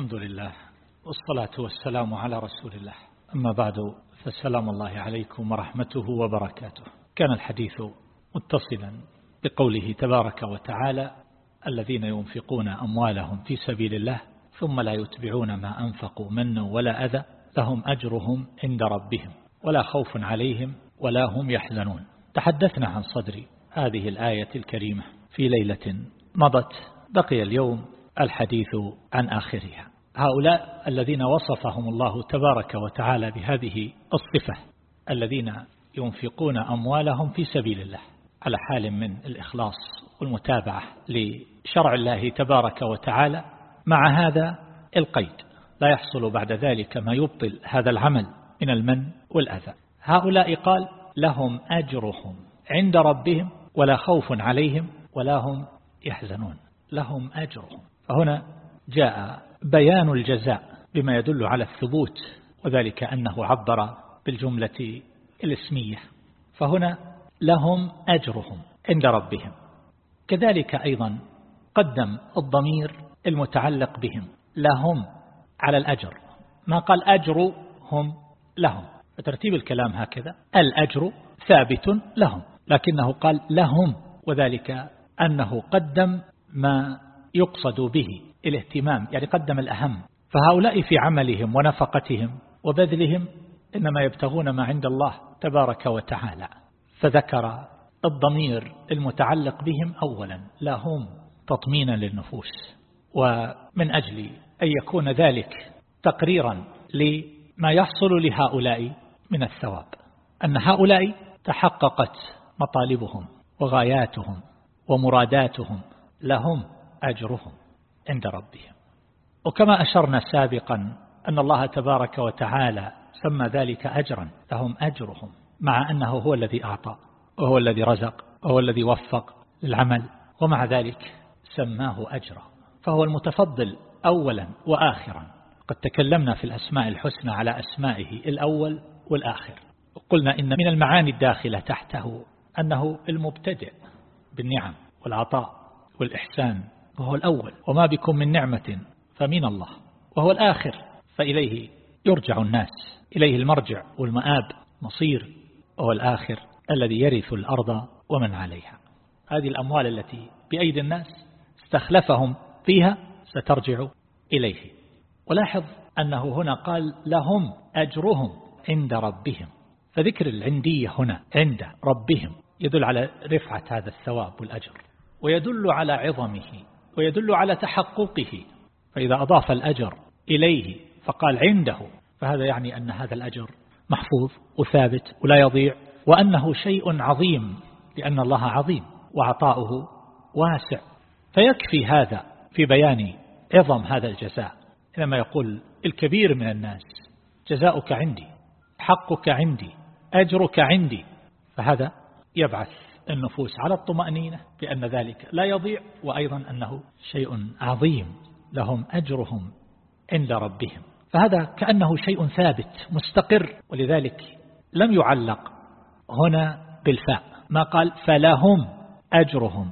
الحمد لله والصلاة والسلام على رسول الله. أما بعد فالسلام الله عليكم ورحمته وبركاته. كان الحديث متصلا بقوله تبارك وتعالى الذين ينفقون أموالهم في سبيل الله ثم لا يتبعون ما أنفقوا منا ولا أذى لهم أجرهم عند ربهم ولا خوف عليهم ولا هم يحزنون. تحدثنا عن صدر هذه الآية الكريمة في ليلة مضت. بقي اليوم الحديث عن آخرها. هؤلاء الذين وصفهم الله تبارك وتعالى بهذه الصفة الذين ينفقون أموالهم في سبيل الله على حال من الإخلاص والمتابعة لشرع الله تبارك وتعالى. مع هذا القيد لا يحصل بعد ذلك ما يبطل هذا العمل من المن والأذى. هؤلاء قال لهم أجرهم عند ربهم ولا خوف عليهم ولا هم يحزنون لهم أجرهم. فهنا جاء بيان الجزاء بما يدل على الثبوت وذلك أنه عبر بالجملة الاسمية. فهنا لهم أجرهم عند ربهم. كذلك أيضا قدم الضمير المتعلق بهم لهم على الأجر. ما قال أجرهم لهم. فترتيب الكلام هكذا الأجر ثابت لهم لكنه قال لهم وذلك أنه قدم ما يقصد به. الاهتمام يعني قدم الأهم. فهؤلاء في عملهم ونفقتهم وبذلهم إنما يبتغون ما عند الله تبارك وتعالى. فذكر الضمير المتعلق بهم أولا لهم تطمينا للنفوس. ومن أجل أن يكون ذلك تقريرا لما يحصل لهؤلاء من الثواب أن هؤلاء تحققت مطالبهم وغاياتهم ومراداتهم لهم أجرهم. عند ربهم. وكما أشرنا سابقا أن الله تبارك وتعالى سمى ذلك أجرا لهم أجرهم مع أنه هو الذي أعطى وهو الذي رزق وهو الذي وفق للعمل ومع ذلك سماه أجرا. فهو المتفضل أولا وآخرا. قد تكلمنا في الأسماء الحسنى على أسمائه الأول والآخر. وقلنا إن من المعاني الداخلة تحته أنه المبتدئ بالنعم والعطاء والإحسان وهو الأول. وما بكم من نعمة فمن الله. وهو الآخر. فإليه يرجع الناس. إليه المرجع والمآب. مصير. وهو الآخر الذي يرث الأرض ومن عليها. هذه الأموال التي بأيدي الناس استخلفهم فيها سترجع إليه. ولاحظ أنه هنا قال لهم أجرهم عند ربهم. فذكر العندية هنا عند ربهم. يدل على رفعة هذا الثواب والأجر. ويدل على عظمه. ويدل على تحققه فإذا أضاف الأجر إليه فقال عنده فهذا يعني أن هذا الأجر محفوظ وثابت ولا يضيع وأنه شيء عظيم لأن الله عظيم وعطاؤه واسع. فيكفي هذا في بيان عظم هذا الجزاء. إنما يقول الكبير من الناس جزاؤك عندي حقك عندي أجرك عندي فهذا يبعث النفوس على الطمأنينة بأن ذلك لا يضيع وأيضا أنه شيء عظيم لهم أجرهم عند ربهم. فهذا كأنه شيء ثابت مستقر ولذلك لم يعلق هنا بالفاء ما قال فلهم أجرهم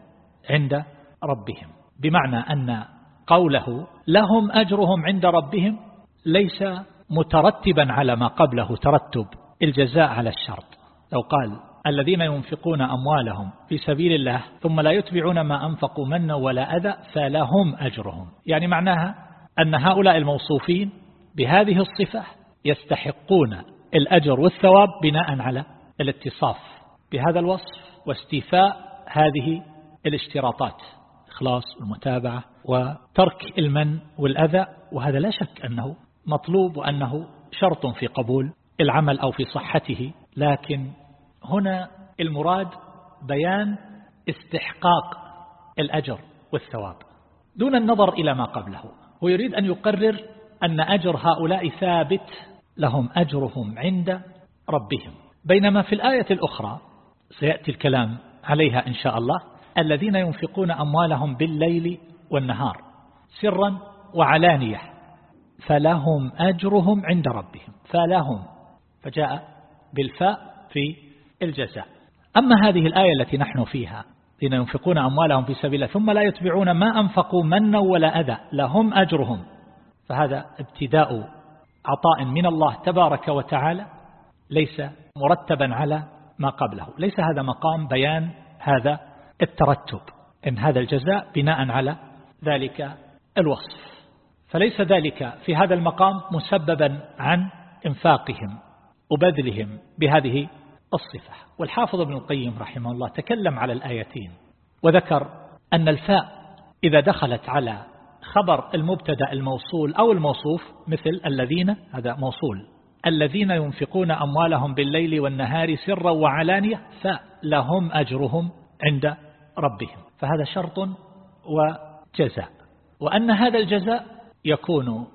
عند ربهم. بمعنى أن قوله لهم أجرهم عند ربهم ليس مترتبا على ما قبله ترتب الجزاء على الشرط. لو قال الذين ينفقون أموالهم في سبيل الله ثم لا يتبعون ما أنفقوا منا ولا أذى فلهم أجرهم. يعني معناها أن هؤلاء الموصوفين بهذه الصفة يستحقون الأجر والثواب بناء على الاتصاف بهذا الوصف واستيفاء هذه الاشتراطات إخلاص والمتابعة وترك المن والأذى. وهذا لا شك أنه مطلوب وأنه شرط في قبول العمل أو في صحته لكن هنا المراد بيان استحقاق الأجر والثواب دون النظر إلى ما قبله. هو يريد أن يقرر أن أجر هؤلاء ثابت لهم أجرهم عند ربهم. بينما في الآية الأخرى سيأتي الكلام عليها إن شاء الله الذين ينفقون أموالهم بالليل والنهار سرا وعلانية فلهم أجرهم عند ربهم فلهم فجاء بالفاء في الجزاء. أما هذه الآية التي نحن فيها الذين ينفقون أموالهم في سبيل ثم لا يتبعون ما أنفقوا منا ولا أذى لهم أجرهم. فهذا ابتداء عطاء من الله تبارك وتعالى ليس مرتبا على ما قبله. ليس هذا مقام بيان هذا الترتب. إن هذا الجزاء بناء على ذلك الوصف. فليس ذلك في هذا المقام مسببا عن إنفاقهم وبذلهم بهذه الصفة. والحافظ ابن القيم رحمه الله تكلم على الآيتين وذكر أن الفاء إذا دخلت على خبر المبتدأ الموصول أو الموصوف مثل الذين هذا موصول الذين ينفقون أموالهم بالليل والنهار سرا وعلانية فلهم أجرهم عند ربهم. فهذا شرط وجزاء. وأن هذا الجزاء يكون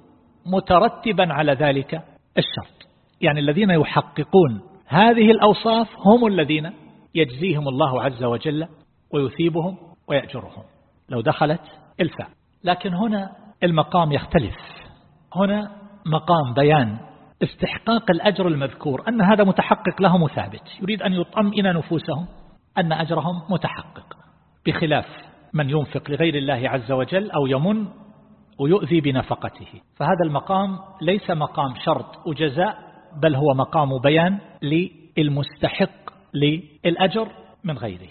مترتبا على ذلك الشرط. يعني الذين يحققون هذه الأوصاف هم الذين يجزيهم الله عز وجل ويثيبهم ويأجرهم. لو دخلت الفاء لكن هنا المقام يختلف. هنا مقام بيان استحقاق الأجر المذكور أن هذا متحقق لهم ثابت يريد أن يطمئن نفوسهم أن أجرهم متحقق بخلاف من ينفق لغير الله عز وجل أو يمن ويؤذي بنفقته. فهذا المقام ليس مقام شرط وجزاء بل هو مقام بيان للمستحق للأجر من غيره.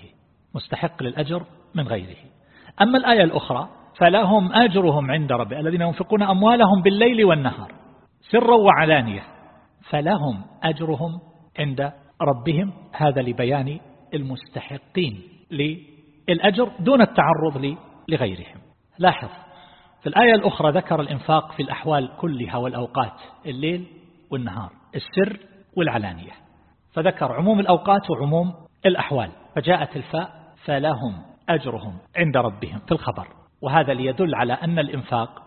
مستحق للأجر من غيره. أما الآية الأخرى فلهم أجرهم عند ربي الذين ينفقون أموالهم بالليل والنهار سرا وعلانية فلهم أجرهم عند ربهم. هذا لبيان المستحقين للأجر دون التعرض لغيرهم. لاحظ في الآية الأخرى ذكر الإنفاق في الأحوال كلها والأوقات الليل والنهار السر والعلانية. فذكر عموم الأوقات وعموم الأحوال فجاءت الفاء فلهم أجرهم عند ربهم في الخبر. وهذا ليدل على أن الإنفاق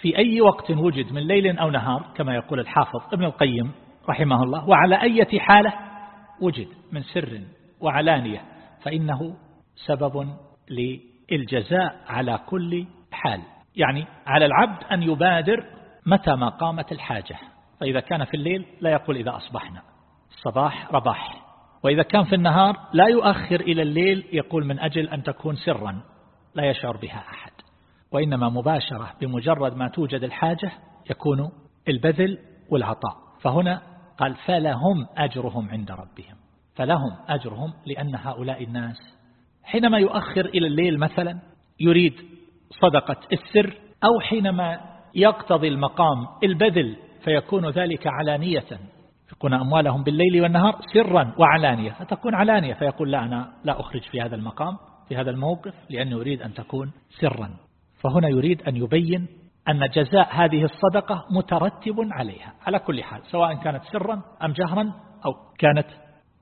في أي وقت وجد من ليل أو نهار كما يقول الحافظ ابن القيم رحمه الله وعلى أي حالة وجد من سر وعلانية فإنه سبب للجزاء على كل حال. يعني على العبد أن يبادر متى ما قامت الحاجة. فإذا كان في الليل لا يقول إذا أصبحنا. الصباح رباح. وإذا كان في النهار لا يؤخر إلى الليل يقول من أجل أن تكون سرا لا يشعر بها أحد. وإنما مباشرة بمجرد ما توجد الحاجة يكون البذل والعطاء. فهنا قال فلهم أجرهم عند ربهم. فلهم أجرهم لأن هؤلاء الناس حينما يؤخر إلى الليل مثلا يريد صدقة السر أو حينما يقتضي المقام البذل فيكون ذلك علانية. يكون أموالهم بالليل والنهار سرا وعلانية. فتكون علانية؟ فيقول لا أنا لا أخرج في هذا المقام في هذا الموقف لأنه يريد أن تكون سرا. فهنا يريد أن يبين أن جزاء هذه الصدقة مترتب عليها. على كل حال سواء كانت سرا أم جهرا أو كانت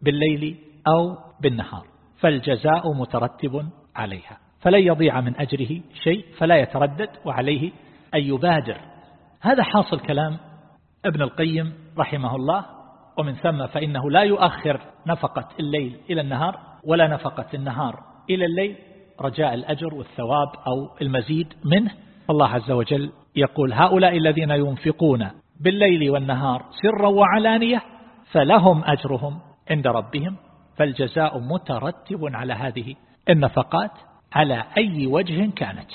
بالليل أو بالنهار فالجزاء مترتب عليها. فلن يضيع من أجره شيء فلا يتردد وعليه أن يبادر. هذا حاصل كلام ابن القيم رحمه الله ومن ثم فإنه لا يؤخر نفقة الليل إلى النهار ولا نفقة النهار إلى الليل رجاء الأجر والثواب أو المزيد منه. الله عز وجل يقول هؤلاء الذين ينفقون بالليل والنهار سرا وعلانية فلهم أجرهم عند ربهم فالجزاء مترتب على هذه النفقات على أي وجه كانت.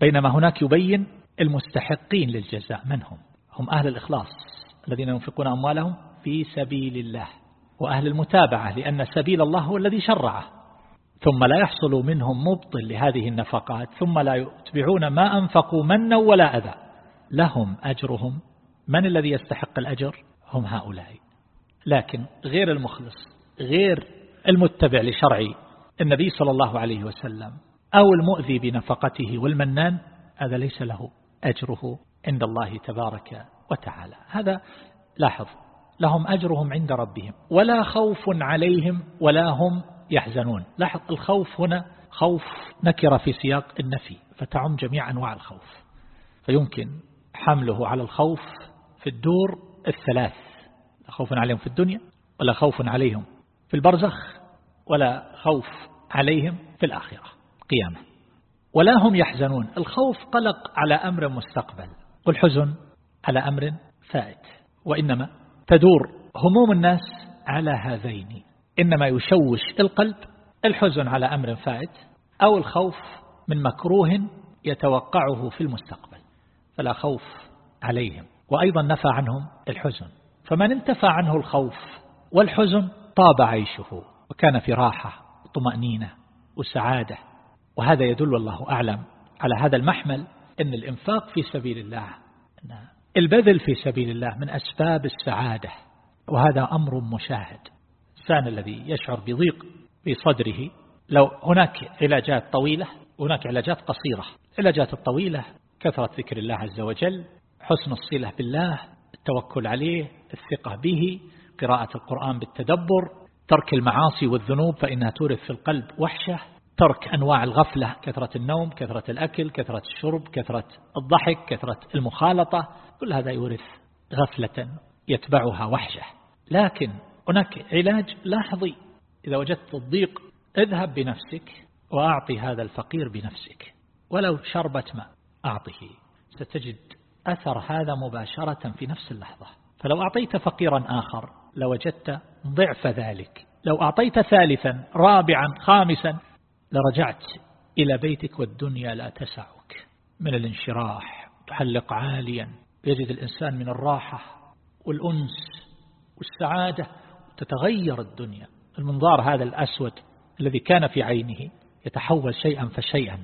بينما هناك يبين المستحقين للجزاء من هم. هم أهل الإخلاص الذين ينفقون أموالهم في سبيل الله وأهل المتابعة لأن سبيل الله هو الذي شرعه. ثم لا يحصل منهم مبطل لهذه النفقات ثم لا يتبعون ما أنفقوا منا ولا أذى. لهم أجرهم. من الذي يستحق الأجر؟ هم هؤلاء. لكن غير المخلص غير المتبع لشرع النبي صلى الله عليه وسلم أو المؤذي بنفقته والمنان هذا ليس له أجره. عند الله تبارك وتعالى. هذا لاحظ لهم أجرهم عند ربهم ولا خوف عليهم ولا هم يحزنون. لاحظ الخوف هنا خوف نكر في سياق النفي فتعم جميع أنواع الخوف. فيمكن حمله على الخوف في الدور الثلاث لا خوف عليهم في الدنيا ولا خوف عليهم في البرزخ ولا خوف عليهم في الآخرة. قيامة. ولا هم يحزنون. الخوف قلق على أمر مستقبل. والحزن على أمر فائت. وإنما تدور هموم الناس على هذين. إنما يشوش القلب الحزن على أمر فائت أو الخوف من مكروه يتوقعه في المستقبل. فلا خوف عليهم. وأيضا نفى عنهم الحزن. فمن انتفى عنه الخوف والحزن طاب عيشه وكان في راحة وطمأنينة وسعادة. وهذا يدل والله أعلم على هذا المحمل أن الإنفاق في سبيل الله البذل في سبيل الله من أسباب السعادة وهذا أمر مشاهد. الإنسان الذي يشعر بضيق في صدره لو هناك علاجات طويلة وهناك علاجات قصيرة. العلاجات الطويلة كثرة ذكر الله عز وجل حسن الصلة بالله التوكل عليه الثقة به قراءة القرآن بالتدبر ترك المعاصي والذنوب فإنها تورث في القلب وحشة. ترك أنواع الغفلة كثرة النوم كثرة الأكل كثرة الشرب كثرة الضحك كثرة المخالطة كل هذا يورث غفلة يتبعها وحشة. لكن هناك علاج لاحظي. إذا وجدت الضيق اذهب بنفسك وأعطي هذا الفقير بنفسك. ولو شربة ماء أعطه ستجد أثر هذا مباشرة في نفس اللحظة. فلو أعطيت فقيرا آخر لوجدت ضعف ذلك. لو أعطيت ثالثا رابعا خامسا لرجعت إلى بيتك والدنيا لا تسعك من الانشراح تحلق عاليا يجد الإنسان من الراحة والأنس والسعادة تتغير الدنيا. المنظار هذا الأسود الذي كان في عينه يتحول شيئا فشيئا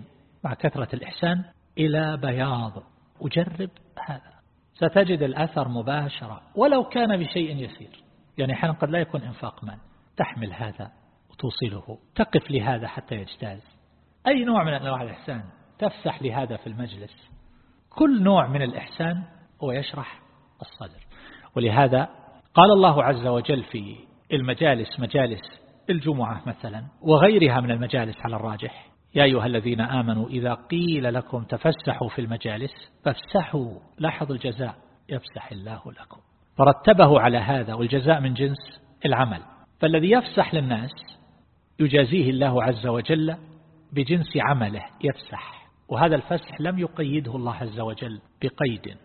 مع كثرة الإحسان إلى بياض. وجرب هذا. ستجد الأثر مباشرة ولو كان بشيء يسير. يعني حين قد لا يكون إنفاق مال تحمل هذا. وتوصله تقف لهذا حتى يجتاز. أي نوع من أنواع الإحسان؟ تفسح لهذا في المجلس. كل نوع من الإحسان هو يشرح الصدر. ولهذا قال الله عز وجل في المجالس مجالس الجمعة مثلا وغيرها من المجالس على الراجح يا أيها الذين آمنوا إذا قيل لكم تفسحوا في المجالس فافسحوا. لاحظ الجزاء. يفسح الله لكم. فرتبه على هذا والجزاء من جنس العمل. فالذي يفسح للناس يجازيه الله عز وجل بجنس عمله يفسح وهذا الفسح لم يقيده الله عز وجل بقيد.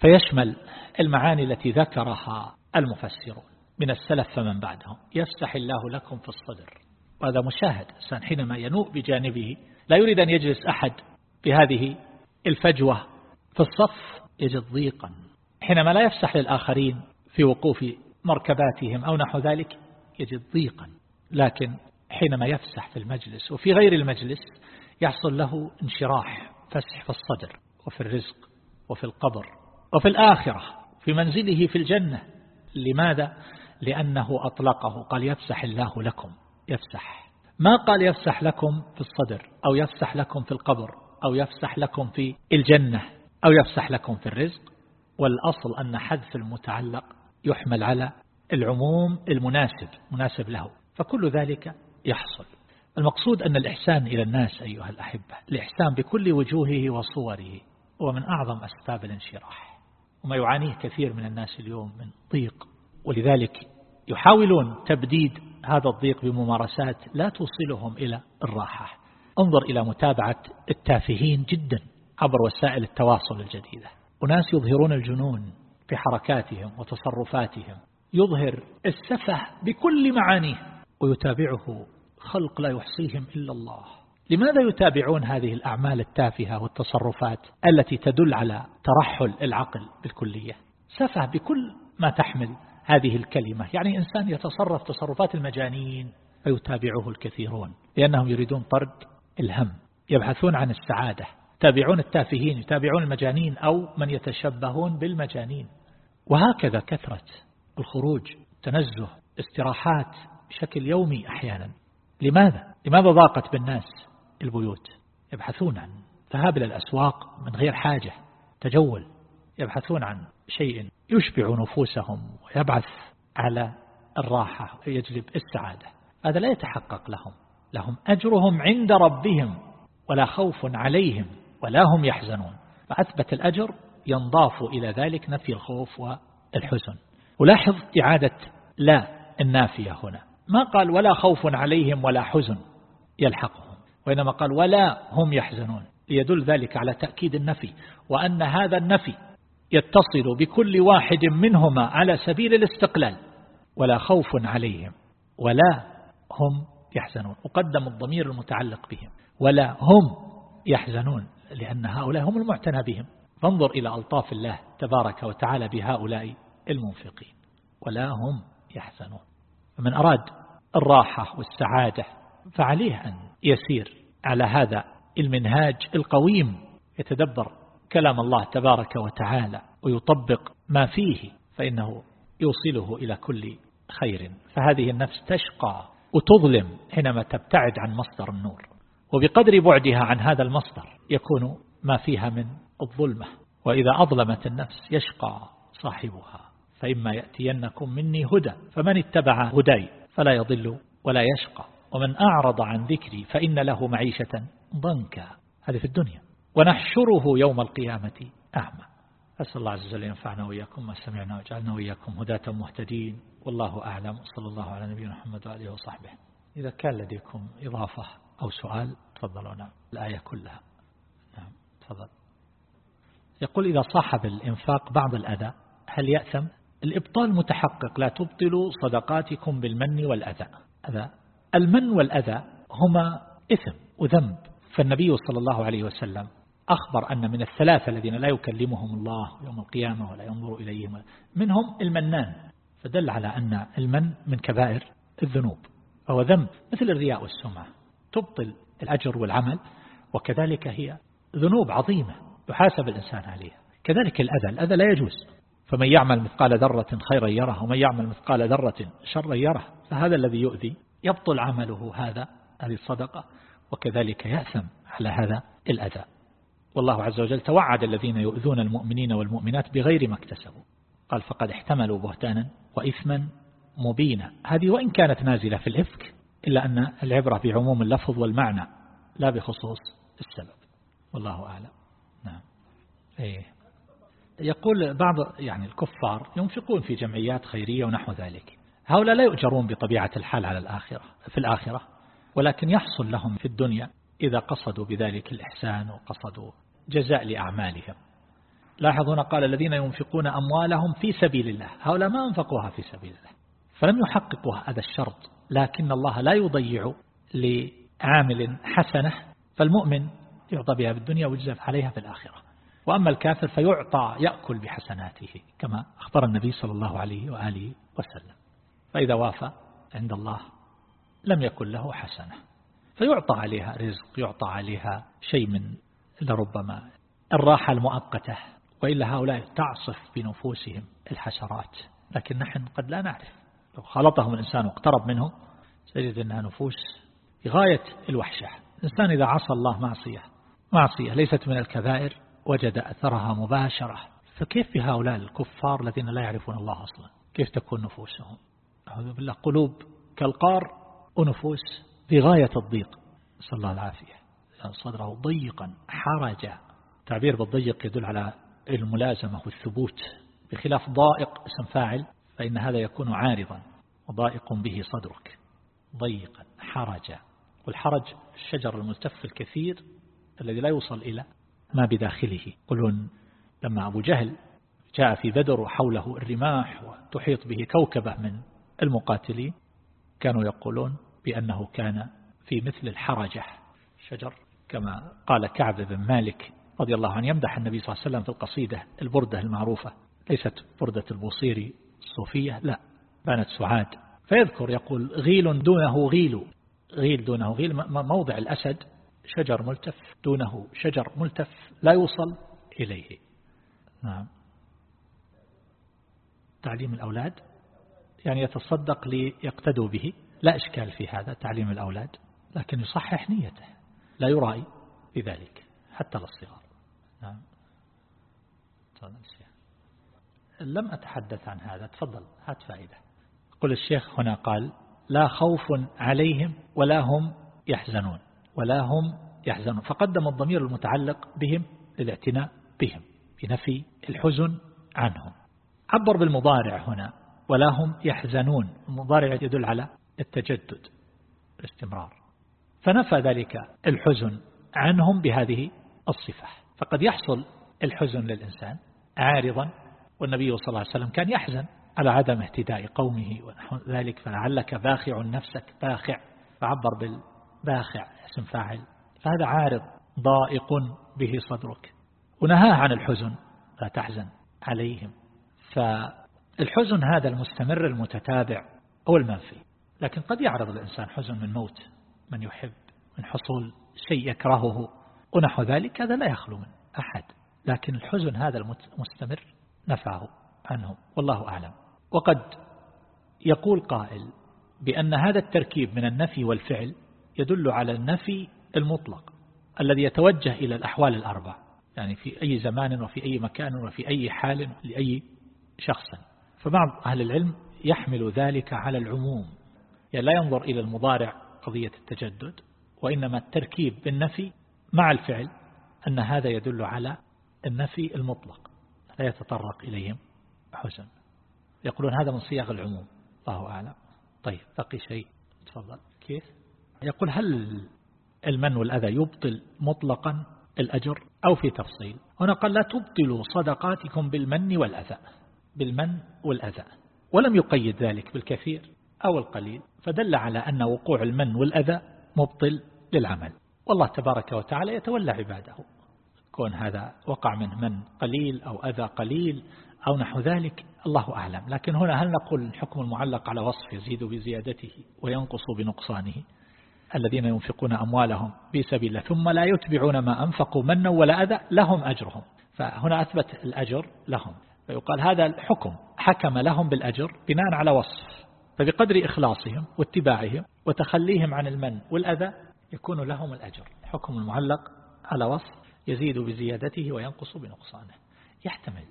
فيشمل المعاني التي ذكرها المفسرون من السلف فمن بعدهم. يفسح الله لكم في الصدر. وهذا مشاهد الإنسان حينما ينوء بجانبه لا يريد أن يجلس أحد بهذه الفجوة في الصف يجد ضيقا. حينما لا يفسح للآخرين في وقوف مركباتهم أو نحو ذلك يجد ضيقا. لكن حينما يفسح في المجلس وفي غير المجلس يحصل له انشراح فسح في الصدر وفي الرزق وفي القبر وفي الآخرة في منزله في الجنة. لماذا؟ لأنه أطلقه. قال يفسح الله لكم. يفسح. ما قال يفسح لكم في الصدر أو يفسح لكم في القبر أو يفسح لكم في الجنة أو يفسح لكم في الرزق؟ والأصل أن حذف المتعلق يحمل على العموم المناسب مناسب له. فكل ذلك يحصل. المقصود أن الإحسان إلى الناس أيها الأحبة الإحسان بكل وجوهه وصوره هو من أعظم أسباب الانشراح وما يعانيه كثير من الناس اليوم من ضيق. ولذلك يحاولون تبديد هذا الضيق بممارسات لا توصلهم إلى الراحة. انظر إلى متابعة التافهين جدا عبر وسائل التواصل الجديدة. أناس يظهرون الجنون في حركاتهم وتصرفاتهم. يظهر السفه بكل معانيه. ويتابعه. خلق لا يحصيهم إلا الله. لماذا يتابعون هذه الأعمال التافهة والتصرفات التي تدل على ترحل العقل بالكلية؟ سفه بكل ما تحمل هذه الكلمة. يعني إنسان يتصرف تصرفات المجانين فيتابعه الكثيرون لأنهم يريدون طرد الهم يبحثون عن السعادة. يتابعون التافهين يتابعون المجانين أو من يتشبهون بالمجانين. وهكذا كثرة الخروج تنزه استراحات بشكل يومي أحيانا. لماذا؟ لماذا ضاقت بالناس البيوت؟ يبحثون عن ذهاب إلى الأسواق من غير حاجة تجول يبحثون عن شيء يشبع نفوسهم ويبعث على الراحة ويجلب السعادة. هذا لا يتحقق لهم. لهم أجرهم عند ربهم ولا خوف عليهم ولا هم يحزنون. فأثبت الأجر ينضاف إلى ذلك نفي الخوف والحزن. ولاحظ إعادة لا النافية هنا. ما قال ولا خوف عليهم ولا حزن يلحقهم وإنما قال ولا هم يحزنون. ليدل ذلك على تأكيد النفي وأن هذا النفي يتصل بكل واحد منهما على سبيل الاستقلال ولا خوف عليهم ولا هم يحزنون. وقدم الضمير المتعلق بهم ولا هم يحزنون لأن هؤلاء هم المعتنى بهم. فانظر إلى ألطاف الله تبارك وتعالى بهؤلاء المنفقين ولا هم يحزنون. فمن أراد الراحة والسعادة فعليه أن يسير على هذا المنهاج القويم. يتدبر كلام الله تبارك وتعالى ويطبق ما فيه فإنه يوصله إلى كل خير. فهذه النفس تشقى وتظلم حينما تبتعد عن مصدر النور وبقدر بعدها عن هذا المصدر يكون ما فيها من الظلمة. وإذا أظلمت النفس يشقى صاحبها فإما يأتينكم مني هدى فمن اتبع هداي؟ فلا يضل ولا يشقى. ومن أعرض عن ذكري فإن له معيشة ضنكا. هذه في الدنيا. ونحشره يوم القيامة أعمى. أسأل الله عز وجل ينفعنا وإياكم ما سمعنا وجعلنا وإياكم هداة مهتدين. والله أعلم. صلى الله على نبينا محمد وآله وصحبه. إذا كان لديكم إضافة أو سؤال تفضلونا الآية كلها. نعم تفضل. يقول إذا صاحب الإنفاق بعض الأذى هل يأثم؟ الإبطال متحقق. لا تبطلوا صدقاتكم بالمن والأذى. هذا المن والأذى هما إثم وذنب. فالنبي صلى الله عليه وسلم أخبر أن من الثلاثة الذين لا يكلمهم الله يوم القيامة ولا ينظر إليهم منهم المنان. فدل على أن المن من كبائر الذنوب. فهو ذنب مثل الرياء والسمعة. تبطل الأجر والعمل وكذلك هي ذنوب عظيمة يحاسب الإنسان عليها. كذلك الأذى. الأذى لا يجوز. فمن يعمل مثقال ذرة خيرا يره ومن يعمل مثقال ذرة شرا يره. فهذا الذي يؤذي يبطل عمله هذا هذه الصدقة. وكذلك يأثم على هذا الأذى. والله عز وجل توعد الذين يؤذون المؤمنين والمؤمنات بغير ما اكتسبوا. قال فقد احتملوا بهتانا وإثما مبينا. هذه وإن كانت نازلة في الإفك إلا أن العبرة بعموم اللفظ والمعنى لا بخصوص السبب. والله أعلم. نعم. إيه. يقول بعض يعني الكفار ينفقون في جمعيات خيرية ونحو ذلك. هؤلاء لا يؤجرون بطبيعة الحال على الآخرة في الآخرة ولكن يحصل لهم في الدنيا إذا قصدوا بذلك الإحسان وقصدوا جزاء لأعمالهم. لاحظون قال الذين ينفقون أموالهم في سبيل الله. هؤلاء ما أنفقوها في سبيل الله فلم يحققوا هذا الشرط. لكن الله لا يضيع لعامل حسنة فالمؤمن يعطى بها في الدنيا ويجزى عليها في الآخرة. وأما الكافر فيعطى يأكل بحسناته كما أخبر النبي صلى الله عليه وآله وسلم. فإذا وافى عند الله لم يكن له حسنة. فيعطى عليها رزق يعطى عليها شيء من لربما الراحة المؤقتة وإلا هؤلاء تعصف بنفوسهم الحشرات لكن نحن قد لا نعرف. لو خلطهم الإنسان واقترب منهم سيجد أنها نفوس غاية الوحشة. الإنسان إذا عصى الله معصية معصية ليست من الكبائر وجد أثرها مباشرة. فكيف بهؤلاء الكفار الذين لا يعرفون الله أصلا؟ كيف تكون نفوسهم؟ أعوذ بالله قلوب كالقار ونفوس في غاية الضيق. صلى الله العافية. صدره ضيقا حرجا تعبير بالضيق يدل على الملازمة والثبوت. بخلاف ضائق اسم فاعل فإن هذا يكون عارضا. وضائق به صدرك. ضيقا حرجا والحرج الشجر الملتف الكثير الذي لا يوصل إلى ما بداخله. قلون لما أبو جهل جاء في بدر وحوله الرماح وتحيط به كوكبة من المقاتلين كانوا يقولون بأنه كان في مثل الحرجة. شجر كما قال كعب بن مالك رضي الله عنه يمدح النبي صلى الله عليه وسلم في القصيدة البردة المعروفة. ليست بردة البوصيري الصوفية لا بانت سعاد. فيذكر يقول غيل دونه غيل. غيل دونه غيل موضع الأسد شجر ملتف دونه شجر ملتف لا يوصل إليه. نعم. تعليم الأولاد يعني يتصدق ليقتدوا به. لا إشكال في هذا تعليم الأولاد لكن يصحح نيته. لا يرائي بذلك حتى للصغار نعم. لم أتحدث عن هذا تفضل هات فائدة. قل الشيخ هنا قال لا خوف عليهم ولا هم يحزنون. ولا هم يحزنون. فقدم الضمير المتعلق بهم للاعتناء بهم بنفي الحزن عنهم. عبر بالمضارع هنا ولا هم يحزنون. المضارع يدل على التجدد الاستمرار. فنفى ذلك الحزن عنهم بهذه الصفة. فقد يحصل الحزن للإنسان عارضا والنبي صلى الله عليه وسلم كان يحزن على عدم اهتداء قومه ونحو ذلك فلعلك باخع نفسك باخع. فعبر بالباخع اسم فاعل. فهذا عارض ضائق به صدرك. ونهاه عن الحزن لا تحزن عليهم. فالحزن هذا المستمر المتتابع هو المنفي. لكن قد يعرض الإنسان حزن من موت من يحب من حصول شيء يكرهه ونحو ذلك هذا لا يخلو من أحد. لكن الحزن هذا المستمر نفعه عنهم والله أعلم. وقد يقول قائل بأن هذا التركيب من النفي والفعل يدل على النفي المطلق الذي يتوجه إلى الأحوال الأربع يعني في أي زمان وفي أي مكان وفي أي حال لأي شخص. فبعض أهل العلم يحمل ذلك على العموم يعني لا ينظر إلى المضارع قضية التجدد وإنما التركيب بالنفي مع الفعل أن هذا يدل على النفي المطلق لا يتطرق إليهم حسن. يقولون هذا من صياغ العموم الله أعلم. طيب بقي شيء تفضل. كيف؟ يقول هل المن والأذى يبطل مطلقا الأجر أو في تفصيل؟ هنا قال لا تبطلوا صدقاتكم بالمن والأذى بالمن والأذى. ولم يقيد ذلك بالكثير أو القليل فدل على أن وقوع المن والأذى مبطل للعمل. والله تبارك وتعالى يتولى عباده. كون هذا وقع منه من قليل أو أذى قليل أو نحو ذلك الله أعلم. لكن هنا هل نقول الحكم المعلق على وصف يزيد بزيادته وينقص بنقصانه؟ الذين ينفقون أموالهم في سبيل الله ثم لا يتبعون ما أنفقوا منا ولا أذى لهم أجرهم. فهنا أثبت الأجر لهم. فيقال هذا الحكم حكم لهم بالأجر بناء على وصف. فبقدر إخلاصهم واتباعهم وتخليهم عن المن والأذى يكون لهم الأجر. الحكم المعلق على وصف يزيد بزيادته وينقص بنقصانه. يحتمل.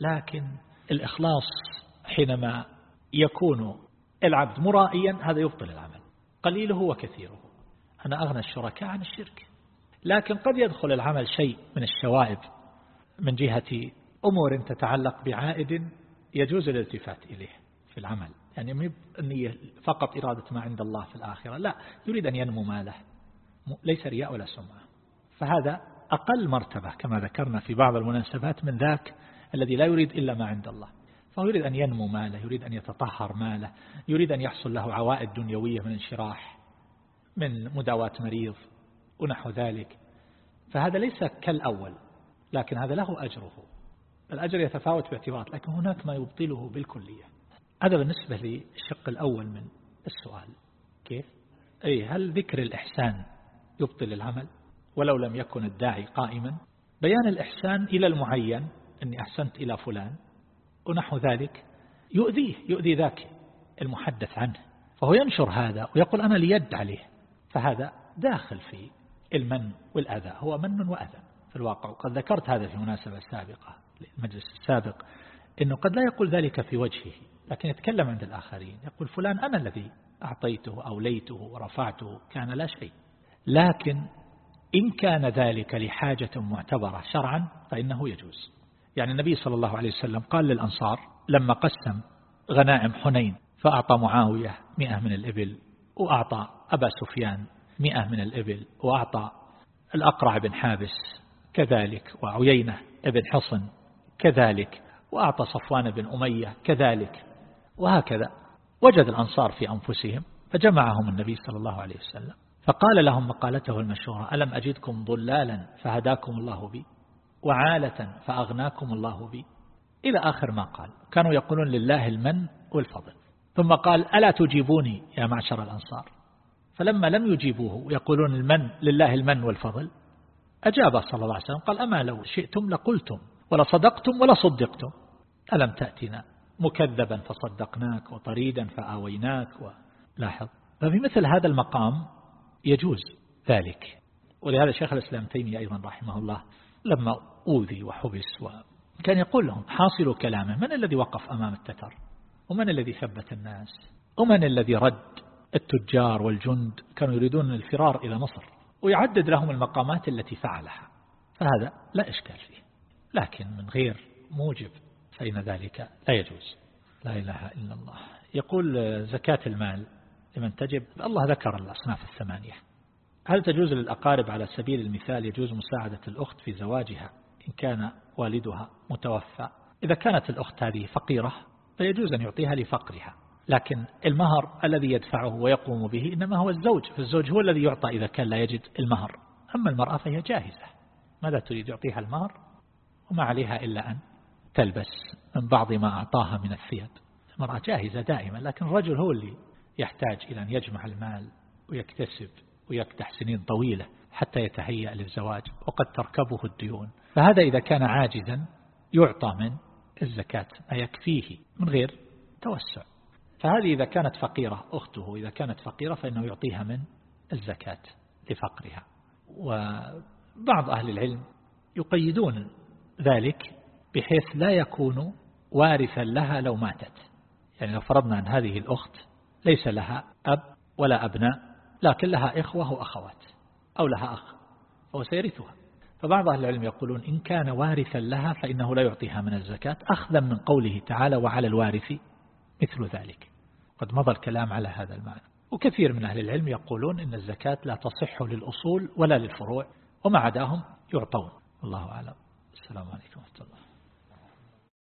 لكن الإخلاص حينما يكون العبد مرائيا هذا يبطل العمل. قليله وكثيره. أنا أغنى الشركاء عن الشرك. لكن قد يدخل العمل شيء من الشوائب من جهة أمور تتعلق بعائد يجوز الالتفات إليه في العمل. يعني ما النية فقط إرادة ما عند الله في الآخرة. لا يريد أن ينمو ماله. ليس رياء ولا سمعة. فهذا أقل مرتبة كما ذكرنا في بعض المناسبات من ذاك الذي لا يريد إلا ما عند الله. فهو يريد أن ينمو ماله يريد أن يتطهر ماله يريد أن يحصل له عوائد دنيوية من انشراح من مداواة مريض ونحو ذلك. فهذا ليس كالأول لكن هذا له أجره. الأجر يتفاوت باعتبارات لكن هناك ما يبطله بالكلية. هذا بالنسبة للشق الأول من السؤال. كيف؟ أي هل ذكر الإحسان يبطل العمل؟ ولو لم يكن الداعي قائما. بيان الإحسان إلى المعين أني أحسنت إلى فلان. ونحو ذلك يؤذيه يؤذي ذاك المحدث عنه فهو ينشر هذا ويقول أنا ليد عليه فهذا داخل في المن والأذى هو من وأذى في الواقع. وقد ذكرت هذا في مناسبة سابقة المجلس السابق أنه قد لا يقول ذلك في وجهه لكن يتكلم عند الآخرين يقول فلان أنا الذي أعطيته أوليته ورفعته كان لا شيء. لكن إن كان ذلك لحاجة معتبرة شرعا فإنه يجوز. يعني النبي صلى الله عليه وسلم قال للأنصار لما قسم غنائم حنين فأعطى معاوية مئة من الإبل وأعطى أبا سفيان مئة من الإبل وأعطى الأقرع بن حابس كذلك وعيينة بن حصن كذلك وأعطى صفوان بن أمية كذلك. وهكذا وجد الأنصار في أنفسهم فجمعهم النبي صلى الله عليه وسلم. فقال لهم مقالته المشهورة ألم أجدكم ضلالا فهداكم الله بي؟ وعالة فأغناكم الله بي. إلى آخر ما قال. كانوا يقولون لله المن والفضل. ثم قال ألا تجيبوني يا معشر الأنصار؟ فلما لم يجيبوه يقولون المن لله المن والفضل. أجاب صلى الله عليه وسلم قال أما لو شئتم لقلتم ولا صدقتم ولا صدقتم. ألم تأتنا مكذبا فصدقناك وطريدا فآويناك ولاحظ ففي مثل هذا المقام يجوز ذلك. ولهذا شيخ الإسلام تيمية أيضا رحمه الله لما أوذي وحبس وكان يقول لهم حاصل كلامه من الذي وقف أمام التتر؟ ومن الذي ثبت الناس؟ ومن الذي رد؟ التجار والجند كانوا يريدون الفرار إلى مصر ويعدد لهم المقامات التي فعلها. فهذا لا إشكال فيه. لكن من غير موجب فإن ذلك لا يجوز. لا إله إلا الله. يقول زكاة المال لمن تجب. الله ذكر الأصناف الثمانية. هل تجوز للأقارب على سبيل المثال يجوز مساعدة الأخت في زواجها إن كان والدها متوفى؟ إذا كانت الأخت هذه فقيرة فيجوز أن يعطيها لفقرها لكن المهر الذي يدفعه ويقوم به إنما هو الزوج فالزوج هو الذي يعطى إذا كان لا يجد المهر. أما المرأة فهي جاهزة ماذا تريد يعطيها المهر؟ وما عليها إلا أن تلبس من بعض ما أعطاها من الثياب. المرأة جاهزة دائما لكن الرجل هو اللي يحتاج إلى أن يجمع المال ويكتسب ويكدح سنين طويلة حتى يتهيأ للزواج وقد تركبه الديون. فهذا إذا كان عاجزا يعطى من الزكاة ما يكفيه من غير توسع. فهذه إذا كانت فقيرة أخته إذا كانت فقيرة فإنه يعطيها من الزكاة لفقرها. وبعض أهل العلم يقيدون ذلك بحيث لا يكون وارثا لها لو ماتت. يعني لو فرضنا أن هذه الأخت ليس لها أب ولا أبناء لكن لها إخوة وأخوات أو لها أخ فهو سيرثها. فبعض أهل العلم يقولون إن كان وارثا لها فإنه لا يعطيها من الزكاة أخذا من قوله تعالى وعلى الوارث مثل ذلك. قد مضى الكلام على هذا المعنى. وكثير من أهل العلم يقولون إن الزكاة لا تصح للأصول ولا للفروع وما عداهم يعطون. الله أعلم. السلام عليكم ورحمة الله.